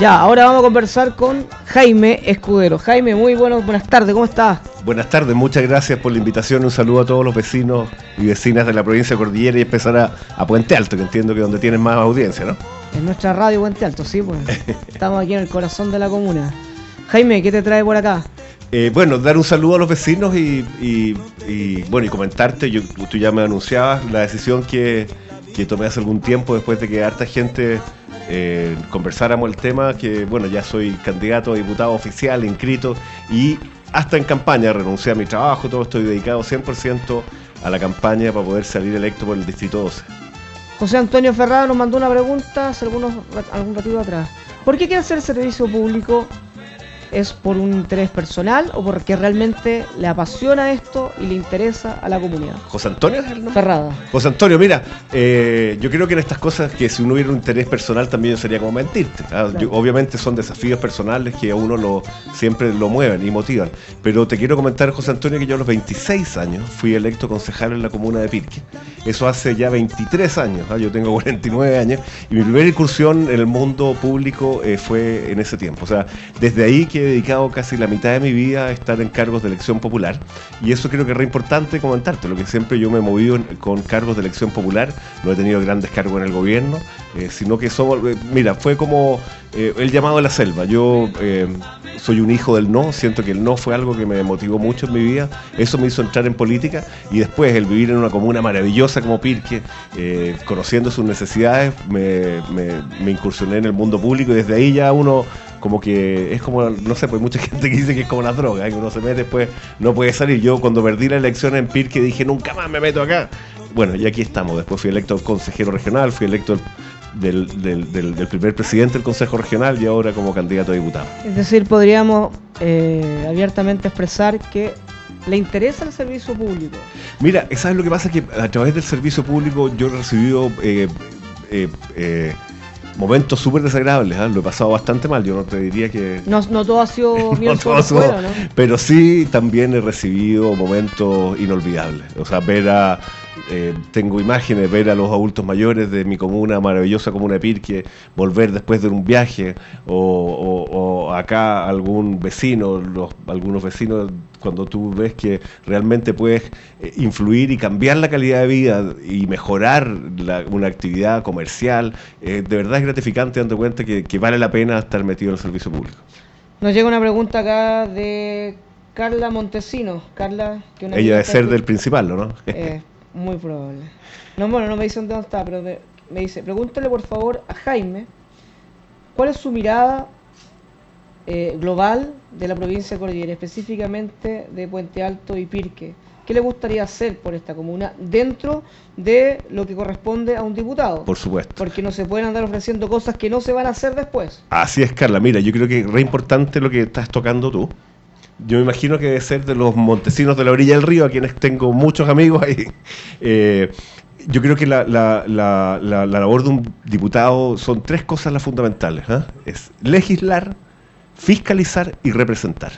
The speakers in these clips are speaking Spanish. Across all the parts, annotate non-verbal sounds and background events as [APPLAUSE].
Ya, ahora vamos a conversar con Jaime Escudero. Jaime, muy bueno, buenas tardes, ¿cómo estás? Buenas tardes, muchas gracias por la invitación. Un saludo a todos los vecinos y vecinas de la provincia de Cordillera y empezar a, Puente Alto, que entiendo que es donde tienen más audiencia, ¿no? En nuestra radio Puente Alto, sí, pues. [LAUGHS] Estamos aquí en el corazón de la comuna. Jaime, ¿qué te trae por acá? Eh, bueno, dar un saludo a los vecinos y, bueno, y comentarte, yo, tú ya me anunciabas la decisión que, que tomé hace algún tiempo después de que harta gente eh, conversáramos el tema, que bueno, ya soy candidato a diputado oficial, inscrito, y hasta en campaña renuncié a mi trabajo, todo estoy dedicado 100% a la campaña para poder salir electo por el Distrito 12. José Antonio Ferrado nos mandó una pregunta hace algunos, algún ratito atrás. ¿Por qué quiere hacer servicio público es por un interés personal o porque realmente le apasiona esto y le interesa a la comunidad. José Antonio es el nombre. Ferrada. José Antonio, mira, eh, yo creo que en estas cosas que si uno hubiera un interés personal también sería como mentirte. ¿ah? obviamente son desafíos personales que a uno lo, siempre lo mueven y motivan. Pero te quiero comentar, José Antonio, que yo a los 26 años fui electo concejal en la comuna de Pirque. Eso hace ya 23 años, ¿ah? yo tengo 49 años, y mi primera incursión en el mundo público eh, fue en ese tiempo. O sea, desde ahí que he dedicado casi la mitad de mi vida a estar en cargos de elección popular. Y eso creo que es re importante comentarte, lo que siempre yo me he movido con cargos de elección popular, no he tenido grandes cargos en el gobierno, eh, sino que somos, eh, mira, fue como eh, el llamado de la selva, yo soy un hijo del no, siento que el no fue algo que me motivó mucho en mi vida, eso me hizo entrar en política y después el vivir en una comuna maravillosa como Pirque, conociendo sus necesidades, me, me incursioné en el mundo público y desde ahí ya uno como que es como, no sé, pues mucha [LAUGHS] gente que dice que es como una droga, ¿eh? que uno se mete después no puede salir. Yo cuando perdí la elección en Pirque dije, nunca más me meto acá. Bueno, y aquí estamos. Después fui electo consejero regional, fui electo del, primer presidente del Consejo Regional y ahora como candidato a diputado. Es decir, podríamos eh, abiertamente expresar que le interesa el servicio público. Mira, ¿sabes lo que pasa? Que a través del servicio público yo he recibido... Eh, eh momentos súper desagradables, ¿eh? lo he pasado bastante mal, yo no te diría que... No, no todo ha sido [LAUGHS] no todo ¿no? Pero sí también he recibido momentos inolvidables, o sea, ver a... Eh, tengo imágenes, ver a los adultos mayores de mi comuna, maravillosa comuna de Pirque, volver después de un viaje, o, o acá algún vecino, los, algunos vecinos cuando tú ves que realmente puedes eh, influir y cambiar la calidad de vida y mejorar una actividad comercial, eh, de verdad es gratificante dando cuenta que, vale la pena estar metido en el servicio público. Nos llega una pregunta acá de Carla Montesino. Carla, que Ella debe ser del principal, ¿no? [LAUGHS] Eh, muy probable. No, bueno, no me dice dónde está, pero me dice, pregúntale por favor a Jaime cuál es su mirada eh, global de la provincia de Cordillera, específicamente de Puente Alto y Pirque. ¿Qué le gustaría hacer por esta comuna dentro de lo que corresponde a un diputado? Por supuesto. Porque no se pueden andar ofreciendo cosas que no se van a hacer después. Así es, Carla. Mira, yo creo que es re importante lo que estás tocando tú. Yo me imagino que debe ser de los montesinos de la orilla del río, a quienes tengo muchos amigos ahí. [LAUGHS] Eh, yo creo que la, labor de un diputado son tres cosas las fundamentales. ¿eh? Es legislar, fiscalizar y representar.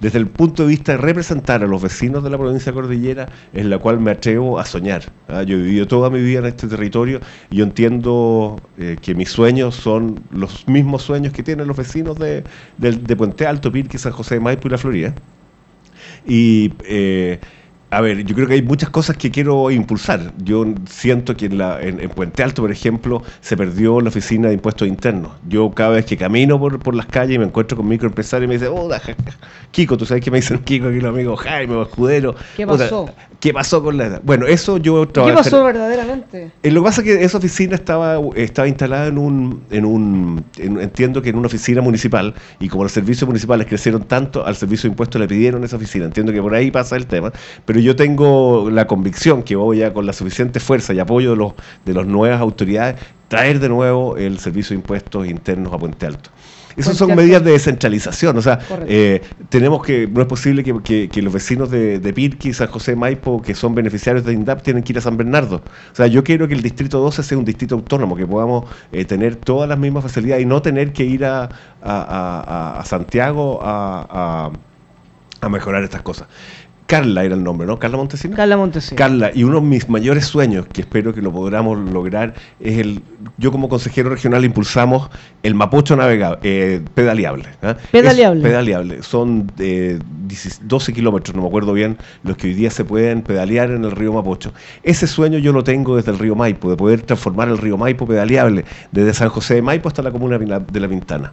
Desde el punto de vista de representar a los vecinos de la provincia de Cordillera, es la cual me atrevo a soñar. ¿ah? Yo he vivido toda mi vida en este territorio y yo entiendo eh, que mis sueños son los mismos sueños que tienen los vecinos de, Puente Alto, Pirque, San José de Maipo y La Florida. Y eh, a ver, yo creo que hay muchas cosas que quiero impulsar. Yo siento que en, la, en, Puente Alto, por ejemplo, se perdió la oficina de impuestos internos. Yo cada vez que camino por, por las calles y me encuentro con microempresarios y me dicen, oh, Kiko, tú sabes que me dicen Kiko aquí los amigos Jaime Escudero. ¿Qué pasó? ¿Qué pasó con la Bueno, eso yo trabajé. ¿Qué pasó verdaderamente? Eh, lo que pasa es que esa oficina estaba, estaba instalada en un, en un entiendo que en una oficina municipal y como los servicios municipales crecieron tanto, al servicio de impuestos le pidieron esa oficina. Entiendo que por ahí pasa el tema. Pero pero yo tengo la convicción que voy a, con la suficiente fuerza y apoyo de los de las nuevas autoridades, traer de nuevo el servicio de impuestos internos a Puente Alto. Esas son medidas de descentralización, o sea, eh, tenemos que, no es posible que, los vecinos de, de Pirqui, San José Maipo, que son beneficiarios de INDAP, tienen que ir a San Bernardo. O sea, yo quiero que el Distrito 12 sea un distrito autónomo, que podamos eh, tener todas las mismas facilidades y no tener que ir a, a, a Santiago a, a mejorar estas cosas. Carla era el nombre, ¿no? Carla Montesino. Carla Montesino. Carla, y uno de mis mayores sueños, que espero que lo podamos lograr, es el. Yo, como consejero regional, impulsamos el Mapocho navegable, eh, pedaleable. ¿ah? Pedaleable. Es pedaleable. Son eh, 12 kilómetros, no me acuerdo bien, los que hoy día se pueden pedalear en el río Mapocho. Ese sueño yo lo tengo desde el río Maipo, de poder transformar el río Maipo pedaleable, desde San José de Maipo hasta la comuna de La Pintana.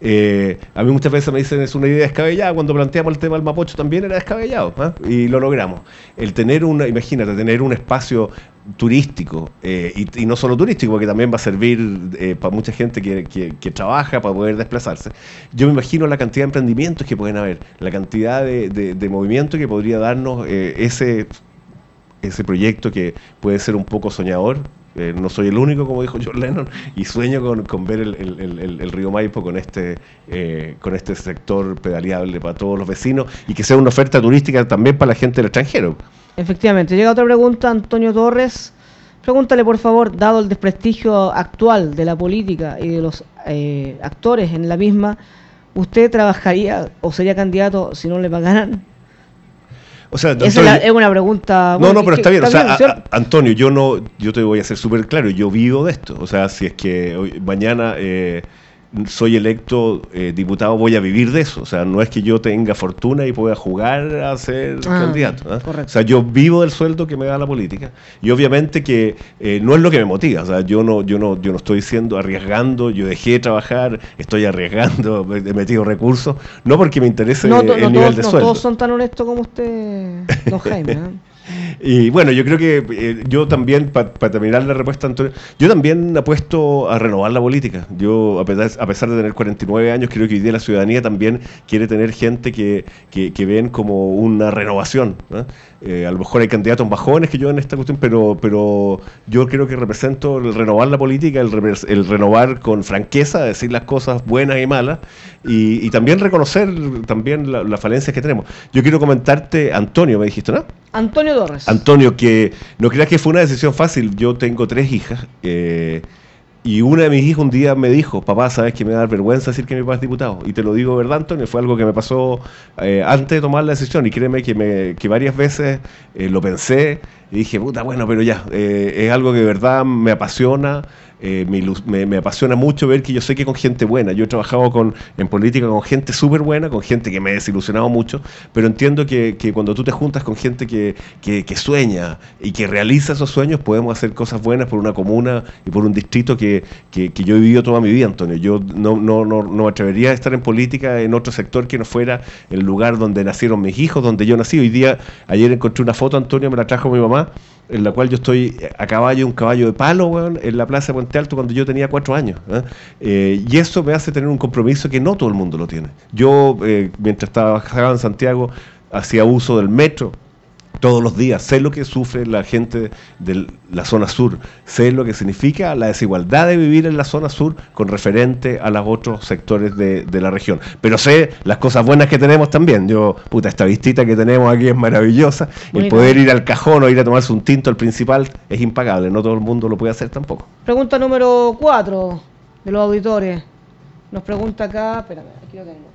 Eh, a mí muchas veces me dicen es una idea descabellada, cuando planteamos el tema del Mapocho también era descabellado, ¿ah? y lo logramos. El tener una, imagínate, tener un espacio turístico, eh, y, no solo turístico, porque también va a servir eh, para mucha gente que, trabaja para poder desplazarse. Yo me imagino la cantidad de emprendimientos que pueden haber, la cantidad de, de, movimiento que podría darnos ese, ese proyecto que puede ser un poco soñador, eh, no soy el único, como dijo John Lennon, y sueño con, ver el, río Maipo con este, eh, con este sector pedaleable para todos los vecinos y que sea una oferta turística también para la gente del extranjero. Efectivamente. Llega otra pregunta, Antonio Torres. Pregúntale, por favor, dado el desprestigio actual de la política y de los eh, actores en la misma, ¿usted trabajaría o sería candidato si no le pagaran? O sea, Esa es, una pregunta. No, no, pero está bien. o sea, Antonio, yo no, yo te voy a ser súper claro. Yo vivo de esto. O sea, si es que hoy, mañana eh, soy electo eh, diputado, voy a vivir de eso. O sea, no es que yo tenga fortuna y pueda jugar a ser ah, candidato. ¿eh? O sea, yo vivo del sueldo que me da la política. Y obviamente que eh, no es lo que me motiva. O sea, yo no, yo no, yo no estoy diciendo arriesgando, yo dejé de trabajar, estoy arriesgando, [LAUGHS] he metido recursos, no porque me interese el nivel de sueldo. No todos son tan honestos como usted, don Jaime. [LAUGHS] Y bueno, yo creo que eh, yo también, para terminar la respuesta, Antonio, yo también apuesto a renovar la política. Yo, a pesar, a pesar de tener 49 años, creo que hoy día la ciudadanía también quiere tener gente que, que, que ven como una renovación. Eh, a lo mejor hay candidatos jóvenes que yo en esta cuestión, pero, pero yo creo que represento el renovar la política, el, el renovar con franqueza, decir las cosas buenas y malas, y, también reconocer también las la falencias que tenemos. Yo quiero comentarte, Antonio, me dijiste, ¿no? Antonio Torres. Antonio, que no creas que fue una decisión fácil. Yo tengo tres hijas. Eh, y una de mis hijas un día me dijo, papá, sabes que me da vergüenza decir que mi papá es diputado. Y te lo digo, ¿verdad, Antonio? Fue algo que me pasó eh, antes de tomar la decisión. Y créeme que, me, varias veces eh, lo pensé y dije, puta, bueno, pero ya, es algo que de verdad me apasiona. Eh, me, apasiona mucho ver que yo sé que con gente buena, yo he trabajado con, en política con gente súper buena, con gente que me ha desilusionado mucho, pero entiendo que, cuando tú te juntas con gente que, sueña y que realiza esos sueños, podemos hacer cosas buenas por una comuna y por un distrito que, yo he vivido toda mi vida, Antonio. Yo no, no, no, no me atrevería a estar en política en otro sector que no fuera el lugar donde nacieron mis hijos, donde yo nací. Hoy día, ayer encontré una foto, Antonio, me la trajo mi mamá en la cual yo estoy a caballo, un caballo de palo, en la plaza de Puente Alto cuando yo tenía cuatro años. ¿eh? Eh, y eso me hace tener un compromiso que no todo el mundo lo tiene. Yo, eh, mientras estaba en Santiago, hacía uso del metro, todos los días. Sé lo que sufre la gente de la zona sur. Sé lo que significa la desigualdad de vivir en la zona sur con referente a los otros sectores de, la región. Pero sé las cosas buenas que tenemos también. Yo, puta, esta vistita que tenemos aquí es maravillosa. el poder ir al cajón o ir a tomarse un tinto al principal es impagable. No todo el mundo lo puede hacer tampoco. Pregunta número 4 de los auditores. Nos pregunta acá, espérame, aquí lo tengo.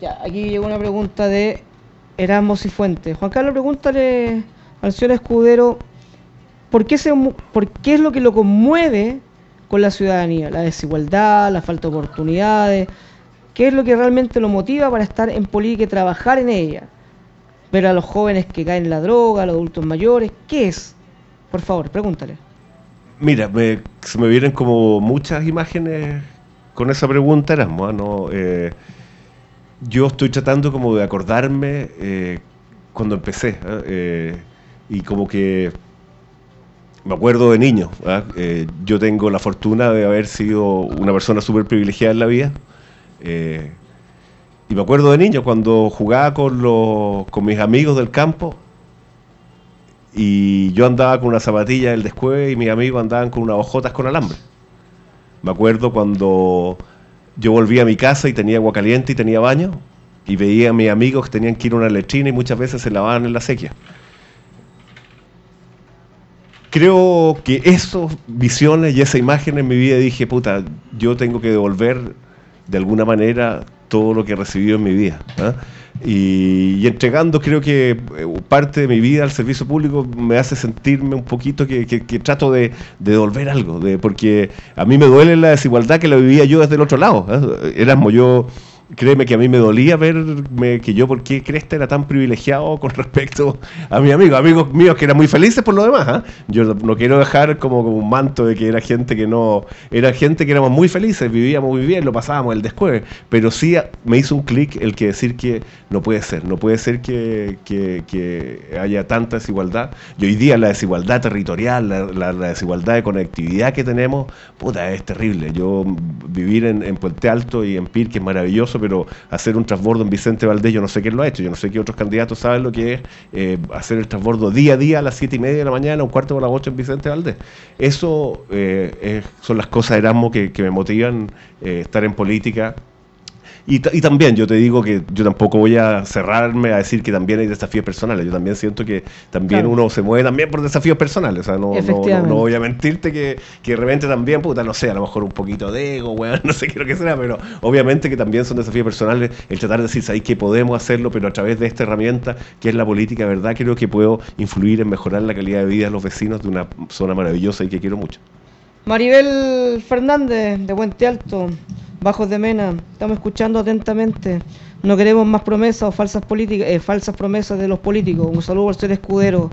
Ya, aquí llegó una pregunta de Erasmus y Fuentes. Juan Carlos, pregúntale al señor Escudero ¿por qué, se, es lo que lo conmueve con la ciudadanía, la desigualdad, la falta de oportunidades, qué es lo que realmente lo motiva para estar en política y trabajar en ella. Ver a los jóvenes que caen en la droga, a los adultos mayores, ¿qué es? Por favor, pregúntale. Mira, se me vienen como muchas imágenes con esa pregunta, Erasmo. ¿ah? Eh, yo estoy tratando como de acordarme eh, cuando empecé. ¿eh? Eh, y como que me acuerdo de niño. ¿ah? yo tengo la fortuna de haber sido una persona súper privilegiada en la vida. y me acuerdo de niño cuando jugaba con, los, con mis amigos del campo. Y yo andaba con una zapatilla del descueve y mis amigos andaban con unas hojotas con alambre. Me acuerdo cuando yo volví a mi casa y tenía agua caliente y tenía baño y veía a mis amigos que tenían que ir a una letrina y muchas veces se lavaban en la sequía. Creo que esas visiones y esa imagen en mi vida dije, puta, yo tengo que devolver de alguna manera todo lo que he recibido en mi vida. ¿ah? Y, entregando creo que eh, parte de mi vida al servicio público me hace sentirme un poquito que, trato de, devolver algo, de, porque a mí me duele la desigualdad que la vivía yo desde el otro lado. ¿eh? Éramos yo créeme que a mí me dolía verme que yo, ¿por qué Cresta era tan privilegiado con respecto a mi amigo? Amigos míos que eran muy felices por lo demás. ¿ah? Yo no, quiero dejar como, un manto de que era gente que no. Era gente que éramos muy felices, vivíamos muy bien, lo pasábamos el después. Pero sí me hizo un clic el que decir que no puede ser, no puede ser que, haya tanta desigualdad. Y hoy día la desigualdad territorial, la, desigualdad de conectividad que tenemos, puta, es terrible. Yo vivir en, en Puente Alto y en Pirque es maravilloso pero hacer un transbordo en Vicente Valdés, yo no sé quién lo ha hecho, yo no sé qué otros candidatos saben lo que es eh, hacer el transbordo día a día a las siete y media de la mañana, un cuarto por las ocho en Vicente Valdés. Eso eh, son las cosas de Erasmo que, me motivan eh, estar en política y, también yo te digo que yo tampoco voy a cerrarme a decir que también hay desafíos personales. Yo también siento que también uno se mueve también por desafíos personales. O sea, no, no, voy a mentirte que, que de repente también, puta, no sé, a lo mejor un poquito de ego, weón, [LAUGHS] no sé qué lo que será, pero obviamente que también son desafíos personales el tratar de decir, ahí que podemos hacerlo, pero a través de esta herramienta que es la política, ¿verdad? Creo que puedo influir en mejorar la calidad de vida de los vecinos de una zona maravillosa y que quiero mucho. Maribel Fernández, de Puente Alto. Bajos de Mena, estamos escuchando atentamente. No queremos más promesas o falsas políticas, eh, falsas promesas de los políticos. Un saludo al señor Escudero.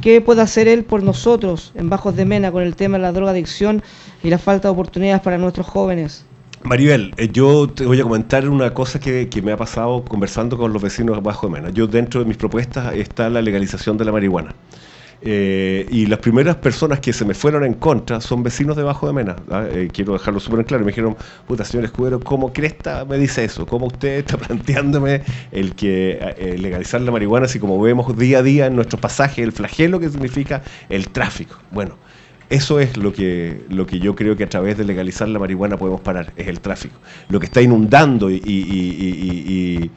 ¿Qué puede hacer él por nosotros en Bajos de Mena con el tema de la drogadicción y la falta de oportunidades para nuestros jóvenes? Maribel, eh, yo te voy a comentar una cosa que, que, me ha pasado conversando con los vecinos de Bajo de Mena. Yo dentro de mis propuestas está la legalización de la marihuana. Eh, y las primeras personas que se me fueron en contra son vecinos de Bajo de Mena. ¿ah? Eh, quiero dejarlo súper en claro. Me dijeron, puta, señor Escudero, ¿cómo cresta me dice eso? ¿Cómo usted está [LAUGHS] planteándome el que eh, legalizar la marihuana, así como vemos día a día en nuestros pasajes, el flagelo que significa el tráfico? Bueno, eso es lo que, lo que yo creo que a través de legalizar la marihuana podemos parar, es el tráfico. Lo que está inundando y,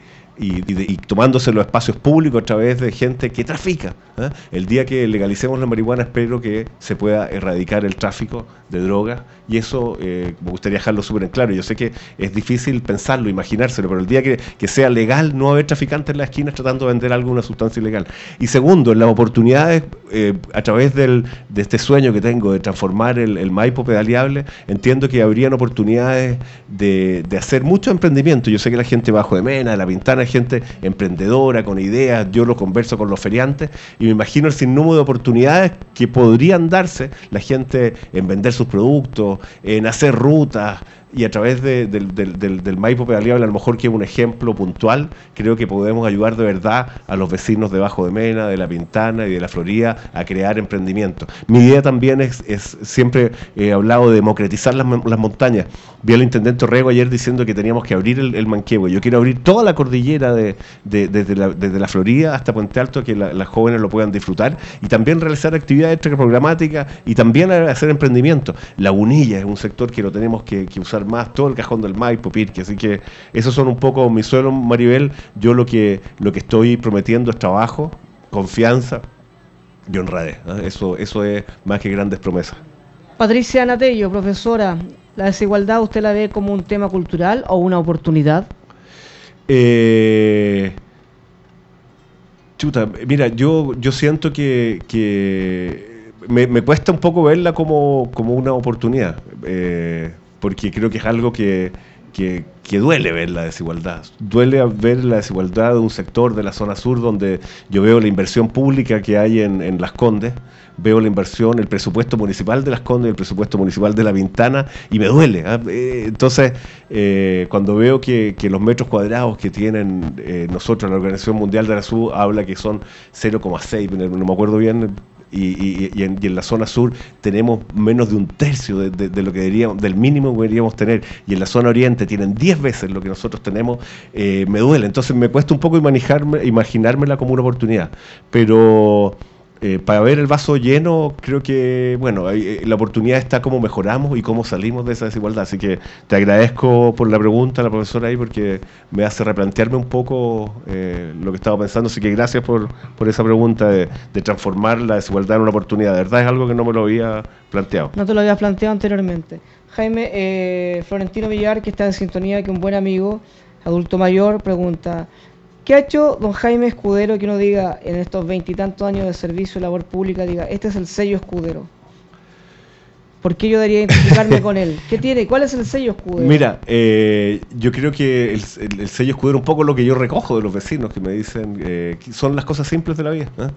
tomándose los espacios públicos a través de gente que trafica. ¿eh? El día que legalicemos la marihuana espero que se pueda erradicar el tráfico de drogas y eso eh, me gustaría dejarlo súper en claro. Yo sé que es difícil pensarlo, imaginárselo, pero el día que, sea legal no haber traficantes en las esquinas tratando de vender alguna sustancia ilegal. Y segundo, las oportunidades eh, a través del, de este sueño que tengo de transformar el, Maipo pedaleable, entiendo que habrían oportunidades de, de hacer mucho emprendimiento. Yo sé que la gente bajo de Mena, de La Pintana, gente emprendedora, con ideas, yo lo converso con los feriantes y me imagino el sinnúmero de oportunidades que podrían darse la gente en vender sus productos, en hacer rutas, y a través del, del, del, Maipo pedaleable, a lo mejor que es un ejemplo puntual, creo que podemos ayudar de verdad a los vecinos de Bajo de Mena, de La Pintana y de La Florida a crear emprendimiento. Mi idea también es, es siempre he hablado de democratizar las, las, montañas. Vi al intendente Rego ayer diciendo que teníamos que abrir el, el. Yo quiero abrir toda la cordillera de, desde, la, desde la Florida hasta Puente Alto, que las jóvenes lo puedan disfrutar y también realizar actividades programáticas y también hacer emprendimiento. La Unilla es un sector que lo tenemos que usar más todo el cajón del Maipo, Pirque. Así que esos son un poco mis suelos, Maribel. Yo lo que, lo que estoy prometiendo es trabajo, confianza y honradez. Eso, eso es más que grandes promesas. Patricia Natello, profesora, ¿la desigualdad usted la ve como un tema cultural o una oportunidad? Eh, chuta, mira, yo, yo siento que, me, cuesta un poco verla como, como una oportunidad. Eh, porque creo que es algo que, que, duele ver la desigualdad. Duele ver la desigualdad de un sector de la zona sur donde yo veo la inversión pública que hay en, Las Condes, veo la inversión, el presupuesto municipal de Las Condes, el presupuesto municipal de La Vintana, y me duele. ¿ah? Eh, entonces, eh, cuando veo que, los metros cuadrados que tienen eh, nosotros, la Organización Mundial de la Salud, habla que son 0,6, no me acuerdo bien, y, en, la zona sur tenemos menos de un tercio de, lo que deberíamos, del mínimo que deberíamos tener, y en la zona oriente tienen 10 veces lo que nosotros tenemos, eh, me duele. Entonces me cuesta un poco imaginarme, imaginármela como una oportunidad. Pero eh, para ver el vaso lleno, creo que, bueno, eh, la oportunidad está cómo mejoramos y cómo salimos de esa desigualdad. Así que te agradezco por la pregunta, la profesora ahí, porque me hace replantearme un poco eh, lo que estaba pensando. Así que gracias por, por esa pregunta de, transformar la desigualdad en una oportunidad. De verdad es algo que no me lo había planteado. No te lo había planteado anteriormente. Jaime, Florentino Villar, que está en sintonía, que un buen amigo, adulto mayor, pregunta... ¿Qué ha hecho don Jaime Escudero que uno diga en estos veintitantos años de servicio y labor pública, diga, este es el sello Escudero? ¿Por qué yo debería identificarme con él? ¿Qué tiene? ¿Cuál es el sello Escudero? Mira, eh, yo creo que el, sello Escudero un poco lo que yo recojo de los vecinos que me dicen eh, son las cosas simples de la vida. ¿eh?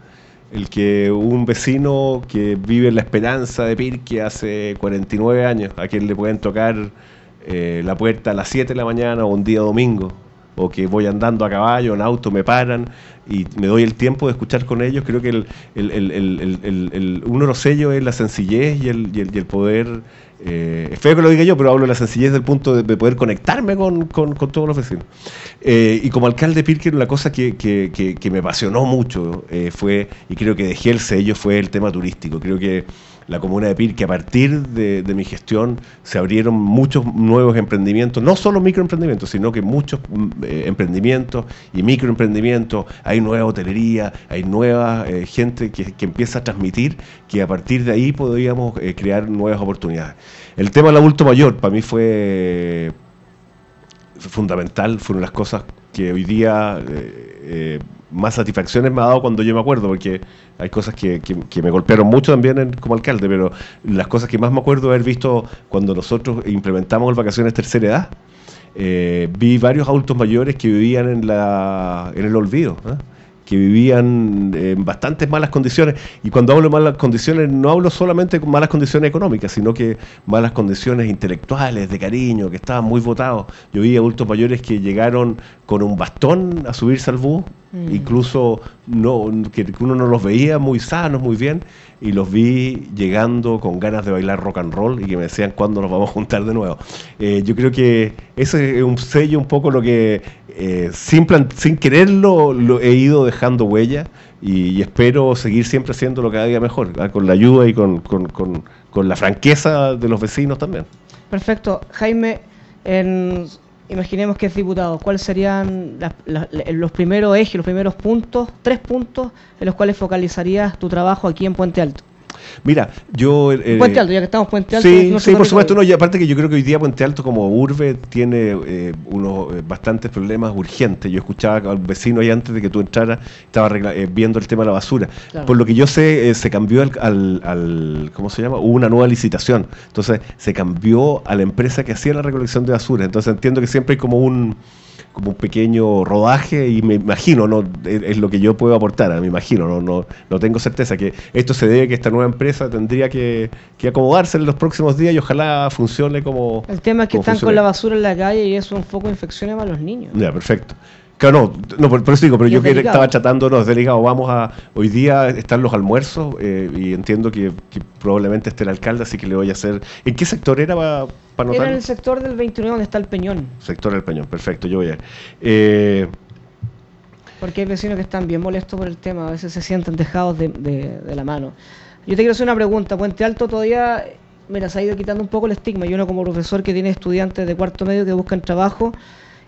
El que un vecino que vive la esperanza de Pirque hace 49 años, a quien le pueden tocar la puerta a las 7 de la mañana o un día domingo, o que voy andando a caballo, en auto, me paran y me doy el tiempo de escuchar con ellos. Creo que el, uno de los sellos es la sencillez y el, y el, poder, eh, es feo que lo diga yo, pero hablo de la sencillez del punto de, poder conectarme con, todos los vecinos. Eh, y como alcalde de Pirker, la cosa que, que, me apasionó mucho eh, fue, y creo que dejé el sello, fue el tema turístico. Creo que la comuna de Pirque, a partir de, mi gestión se abrieron muchos nuevos emprendimientos, no solo microemprendimientos, sino que muchos mm, eh, emprendimientos y microemprendimientos, hay nueva hotelería, hay nueva eh, gente que, empieza a transmitir que a partir de ahí podríamos eh, crear nuevas oportunidades. El tema del adulto mayor para mí fue fundamental, fueron las cosas que hoy día más satisfacciones me ha dado cuando yo me acuerdo, porque hay cosas que, que, me golpearon mucho también como alcalde, pero las cosas que más me acuerdo haber visto cuando nosotros implementamos el vacaciones tercera edad, eh, vi varios adultos mayores que vivían en, la, en el olvido. ¿eh? Que vivían en bastantes malas condiciones. Y cuando hablo de malas condiciones, no hablo solamente de malas condiciones económicas, sino que malas condiciones intelectuales, de cariño, que estaban muy votados. Yo vi adultos mayores que llegaron con un bastón a subirse al bus, mm. incluso no, que uno no los veía muy sanos, muy bien, y los vi llegando con ganas de bailar rock and roll y que me decían cuándo nos vamos a juntar de nuevo. Eh, yo creo que ese es un sello un poco lo que eh, sin, sin quererlo lo he ido dejando huella y, espero seguir siempre haciéndolo cada día mejor, ¿ah? con la ayuda y con, la franqueza de los vecinos también. Perfecto. Jaime, imaginemos que es diputado, ¿cuáles serían los primeros ejes, los primeros puntos, tres puntos en los cuales focalizarías tu trabajo aquí en Puente Alto? Mira, yo... Eh, Puente Alto, ya que estamos Puente Alto. Sí, sí por supuesto, no, y aparte que yo creo que hoy día Puente Alto como urbe tiene eh, unos eh, bastantes problemas urgentes. Yo escuchaba al vecino ahí antes de que tú entraras, estaba viendo el tema de la basura. Por lo que yo sé, se cambió al, al, ¿cómo se llama? Hubo una nueva licitación. Entonces, se cambió a la empresa que hacía la recolección de basura. Entonces, entiendo que siempre hay como un como un pequeño rodaje y me imagino, no es, lo que yo puedo aportar, me imagino, no, no, no tengo certeza que esto se debe a que esta nueva empresa tendría que, acomodarse en los próximos días y ojalá funcione como... El tema es que están con la basura en la calle y eso es un foco de infecciones para los niños. Ya, perfecto. Claro, no, no por, eso digo, pero yo que estaba chatando, no, es delicado. Vamos a. Hoy día están los almuerzos eh, y entiendo que, probablemente esté el alcalde, así que le voy a hacer. ¿En qué sector era para, para notar? Era en el sector del 29, donde está el Peñón. Sector del Peñón, perfecto, yo voy a. Eh, Porque hay vecinos que están bien molestos por el tema, a veces se sienten dejados de, de la mano. Yo te quiero hacer una pregunta. Puente Alto todavía mira, se ha ido quitando un poco el estigma. Yo uno como profesor que tiene estudiantes de cuarto medio que buscan trabajo,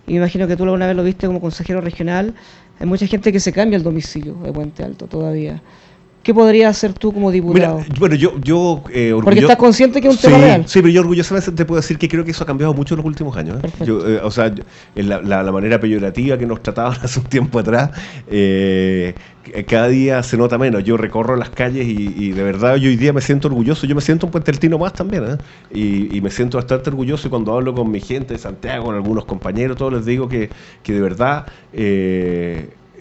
y me imagino que tú alguna vez lo viste como consejero regional, hay mucha gente que se cambia el domicilio de Puente Alto todavía. ¿Qué podrías hacer tú como diputado? bueno, yo, yo eh, Porque estás consciente que es un tema real. Sí, pero yo orgullosamente te puedo decir que creo que eso ha cambiado mucho en los últimos años. ¿eh? eh o sea, la, la, manera peyorativa que nos trataban [LAUGHS] hace un tiempo atrás, eh, cada día se nota menos. Yo recorro las calles y, de verdad yo hoy día me siento orgulloso. Yo me siento un puente altino más también. Y, y, me siento bastante orgulloso y cuando hablo con mi gente de Santiago, con algunos compañeros, todos les digo que, que de verdad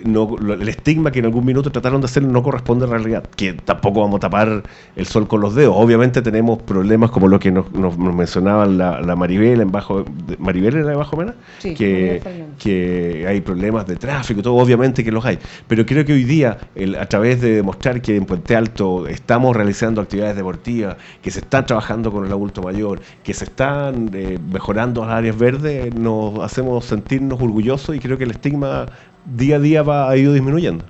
no, el estigma que en algún minuto trataron de hacer no corresponde a la realidad, que tampoco vamos a tapar el sol con los dedos. Obviamente tenemos problemas como lo que nos, nos, mencionaban la, la, Maribel en Bajo, Maribel era de Bajo Mena, que, que hay problemas de tráfico, todo obviamente que los hay. Pero creo que hoy día, a través de demostrar que en Puente Alto estamos realizando actividades deportivas, que se están trabajando con el adulto mayor, que se están eh, mejorando las áreas verdes, nos hacemos sentirnos orgullosos y creo que el estigma día a día va, ha ido disminuyendo.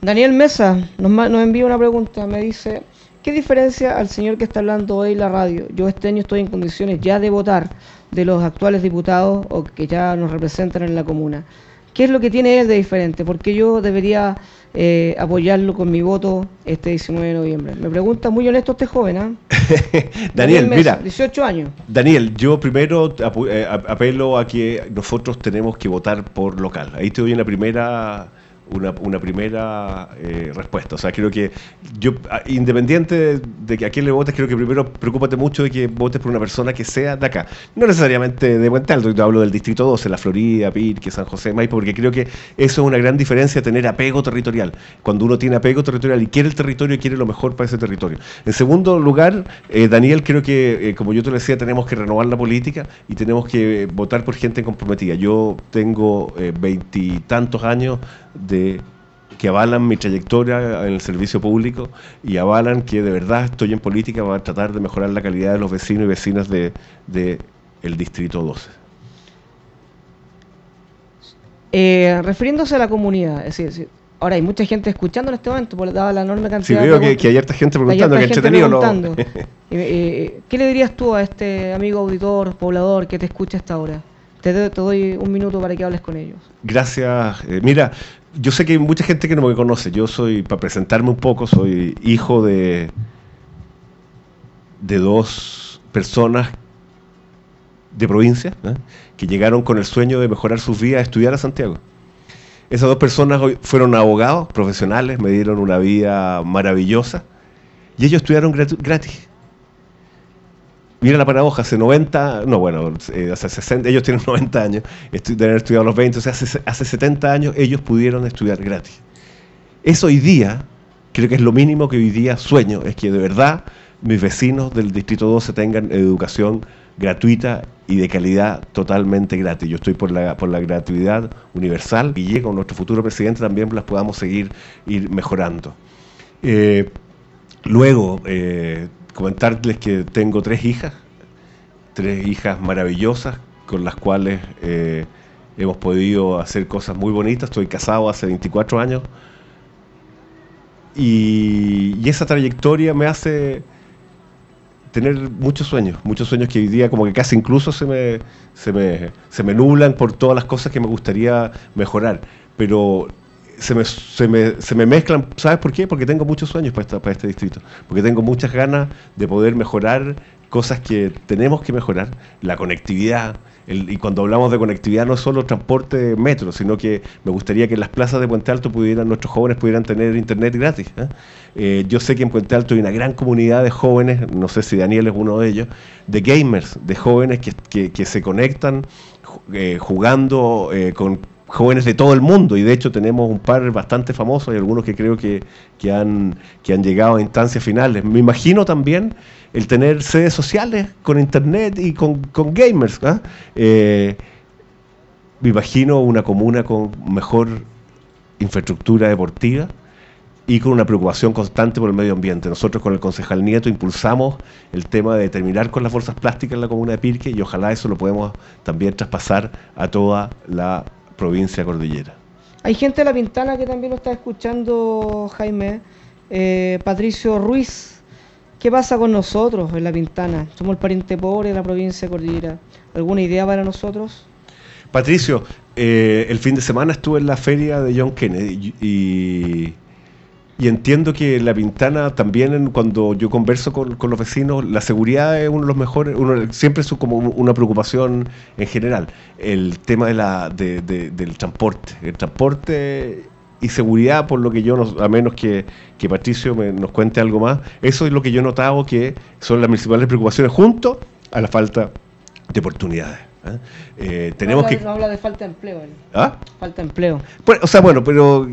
Daniel Mesa nos, nos envía una pregunta, me dice, ¿qué diferencia al señor que está hablando hoy en la radio? Yo este año estoy en condiciones ya de votar de los actuales diputados o que ya nos representan en la comuna. ¿Qué es lo que tiene él de diferente? Porque yo debería eh, apoyarlo con mi voto este 19 de noviembre. Me pregunta muy honesto este joven, ¿ah? [LAUGHS] Daniel, mira. 18 años. Daniel, yo primero eh, apelo a que nosotros tenemos que votar por local. Ahí te doy una primera una, primera eh, respuesta. O sea, creo que yo, independiente de que a quién le votes, creo que primero preocúpate mucho de que votes por una persona que sea de acá. No necesariamente de Puente Alto, yo hablo del Distrito 12, la Florida, Pirque, San José, Maipo, porque creo que eso es una gran diferencia, tener apego territorial. Cuando uno tiene apego territorial y quiere el territorio, y quiere lo mejor para ese territorio. En segundo lugar, eh, Daniel, creo que, eh, como yo te lo decía, tenemos que renovar la política y tenemos que votar por gente comprometida. Yo tengo veintitantos años de que avalan mi trayectoria en el servicio público y avalan que de verdad estoy en política para tratar de mejorar la calidad de los vecinos y vecinas de, el Distrito 12. Eh, refiriéndose a la comunidad, es decir, ahora hay mucha gente escuchando en este momento, por dada la enorme cantidad sí, veo que, que, hay harta gente preguntando, que entretenido. Eh, [LAUGHS] eh, ¿Qué le dirías tú a este amigo auditor, poblador que te escucha hasta ahora? Te, doy un minuto para que hables con ellos. Gracias. mira, yo sé que hay mucha gente que no me conoce. Yo soy, para presentarme un poco, soy hijo de, de dos personas de provincia ¿eh? que llegaron con el sueño de mejorar sus vidas estudiar a Santiago. Esas dos personas fueron abogados profesionales, me dieron una vida maravillosa y ellos estudiaron gratis. Mira la paradoja, hace 90, no bueno, eh, hace 60, ellos tienen 90 años, de haber estudiado los 20, o sea, hace, hace 70 años ellos pudieron estudiar gratis. Eso hoy día, creo que es lo mínimo que hoy día sueño, es que de verdad mis vecinos del Distrito 12 tengan educación gratuita y de calidad totalmente gratis. Yo estoy por la, por la gratuidad universal y con nuestro futuro presidente también las podamos seguir ir mejorando. Eh, luego, eh, comentarles que tengo tres hijas, tres hijas maravillosas con las cuales eh, hemos podido hacer cosas muy bonitas. Estoy casado hace 24 años y, esa trayectoria me hace tener muchos sueños, muchos sueños que hoy día como que casi incluso se me, se me, se me nublan por todas las cosas que me gustaría mejorar. Pero se me, se, me, se me mezclan, ¿sabes por qué? Porque tengo muchos sueños para, para este distrito, porque tengo muchas ganas de poder mejorar cosas que tenemos que mejorar, la conectividad, y cuando hablamos de conectividad no es solo transporte metro, sino que me gustaría que en las plazas de Puente Alto pudieran, nuestros jóvenes pudieran tener internet gratis. ¿eh? Eh, yo sé que en Puente Alto hay una gran comunidad de jóvenes, no sé si Daniel es uno de ellos, de gamers, de jóvenes que, que, se conectan eh, jugando con jóvenes de todo el mundo y de hecho tenemos un par bastante famosos y algunos que creo que, que, han, que han llegado a instancias finales. Me imagino también el tener sedes sociales con internet y con, gamers. ¿ah? Eh, me imagino una comuna con mejor infraestructura deportiva y con una preocupación constante por el medio ambiente. Nosotros con el concejal Nieto impulsamos el tema de terminar con las bolsas plásticas en la comuna de Pirque y ojalá eso lo podemos también traspasar a toda la provincia cordillera. Hay gente de La Pintana que también lo está escuchando, Jaime. Eh, Patricio Ruiz, ¿qué pasa con nosotros en La Pintana? Somos el pariente pobre de la provincia cordillera. ¿Alguna idea para nosotros? Patricio, eh, el fin de semana estuve en la feria de John Kennedy y y entiendo que La Pintana también, cuando yo converso con, los vecinos, la seguridad es uno de los mejores, uno, siempre es como una preocupación en general. El tema de la, del transporte. El transporte y seguridad, por lo que yo, a menos que, que Patricio me, nos cuente algo más, eso es lo que yo he notado que son las principales preocupaciones junto a la falta de oportunidades. ¿Eh? Eh, tenemos no habla, que... no habla de falta de empleo. ¿Ah? Falta de empleo. o sea, bueno, pero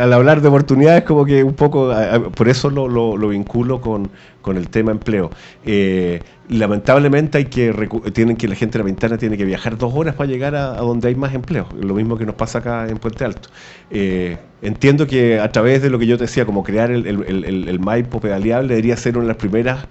al hablar de oportunidades, como que un poco, por eso lo, lo, vinculo con, con, el tema empleo. Eh, lamentablemente hay que tienen que la gente de la ventana tiene que viajar dos horas para llegar a, donde hay más empleo. Lo mismo que nos pasa acá en Puente Alto. entiendo que a través de lo que yo te decía, como crear el, el, el, el Maipo pedaleable, debería ser una de las primeras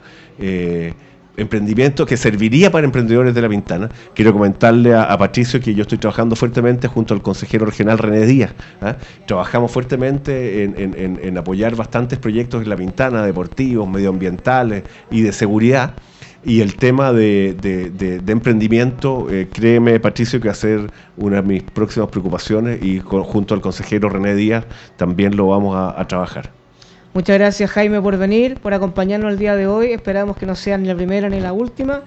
emprendimiento que serviría para emprendedores de la Pintana. Quiero comentarle a, Patricio que yo estoy trabajando fuertemente junto al consejero regional René Díaz. ¿ah? Trabajamos fuertemente en, apoyar bastantes proyectos en la Pintana, deportivos, medioambientales y de seguridad. Y el tema de, emprendimiento, eh, créeme Patricio que va a ser una de mis próximas preocupaciones y junto al consejero René Díaz también lo vamos a trabajar. Muchas gracias Jaime por venir, por acompañarnos el día de hoy. Esperamos que no sea ni la primera ni la última.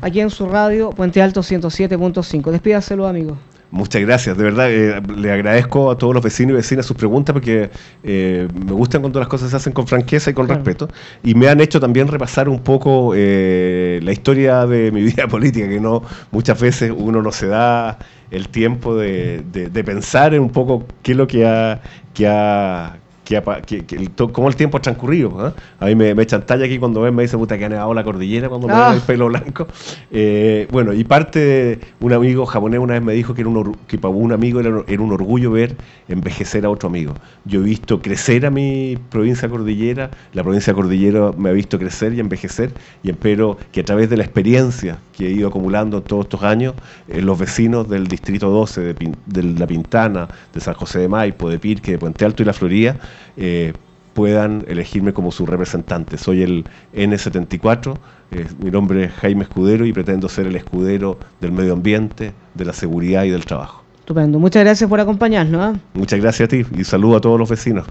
Aquí en su radio, Puente Alto 107.5. Despídaselo, amigos. Muchas gracias, de verdad eh, le agradezco a todos los vecinos y vecinas sus preguntas porque eh, me gustan cuando las cosas se hacen con franqueza y con respeto y me han hecho también repasar un poco eh, la historia de mi [LAUGHS] vida política, que no muchas veces uno no se da el tiempo de, de pensar en un poco qué es lo que ha, que ha, que, que, cómo el tiempo ha transcurrido. ¿eh? A mí me, me, echan talla aquí cuando ven, me dice puta que ha nevado la cordillera cuando me ah. el pelo blanco. Eh, bueno, y parte, un amigo japonés una vez me dijo que, era un, que para un amigo era, un orgullo ver envejecer a otro amigo. Yo he visto crecer a mi provincia cordillera, la provincia cordillera me ha visto crecer y envejecer, y espero que a través de la experiencia que he ido acumulando todos estos años, eh, los vecinos del distrito 12, de, de La Pintana, de San José de Maipo, de Pirque, de Puente Alto y La Florida, eh, puedan elegirme como su representante. Soy el N74, eh, mi nombre es Jaime Escudero y pretendo ser el escudero del medio ambiente, de la seguridad y del trabajo. Estupendo, muchas gracias por acompañarnos. ¿ah? Muchas gracias a ti y saludo a todos los vecinos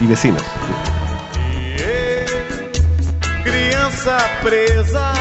y vecinas. presa.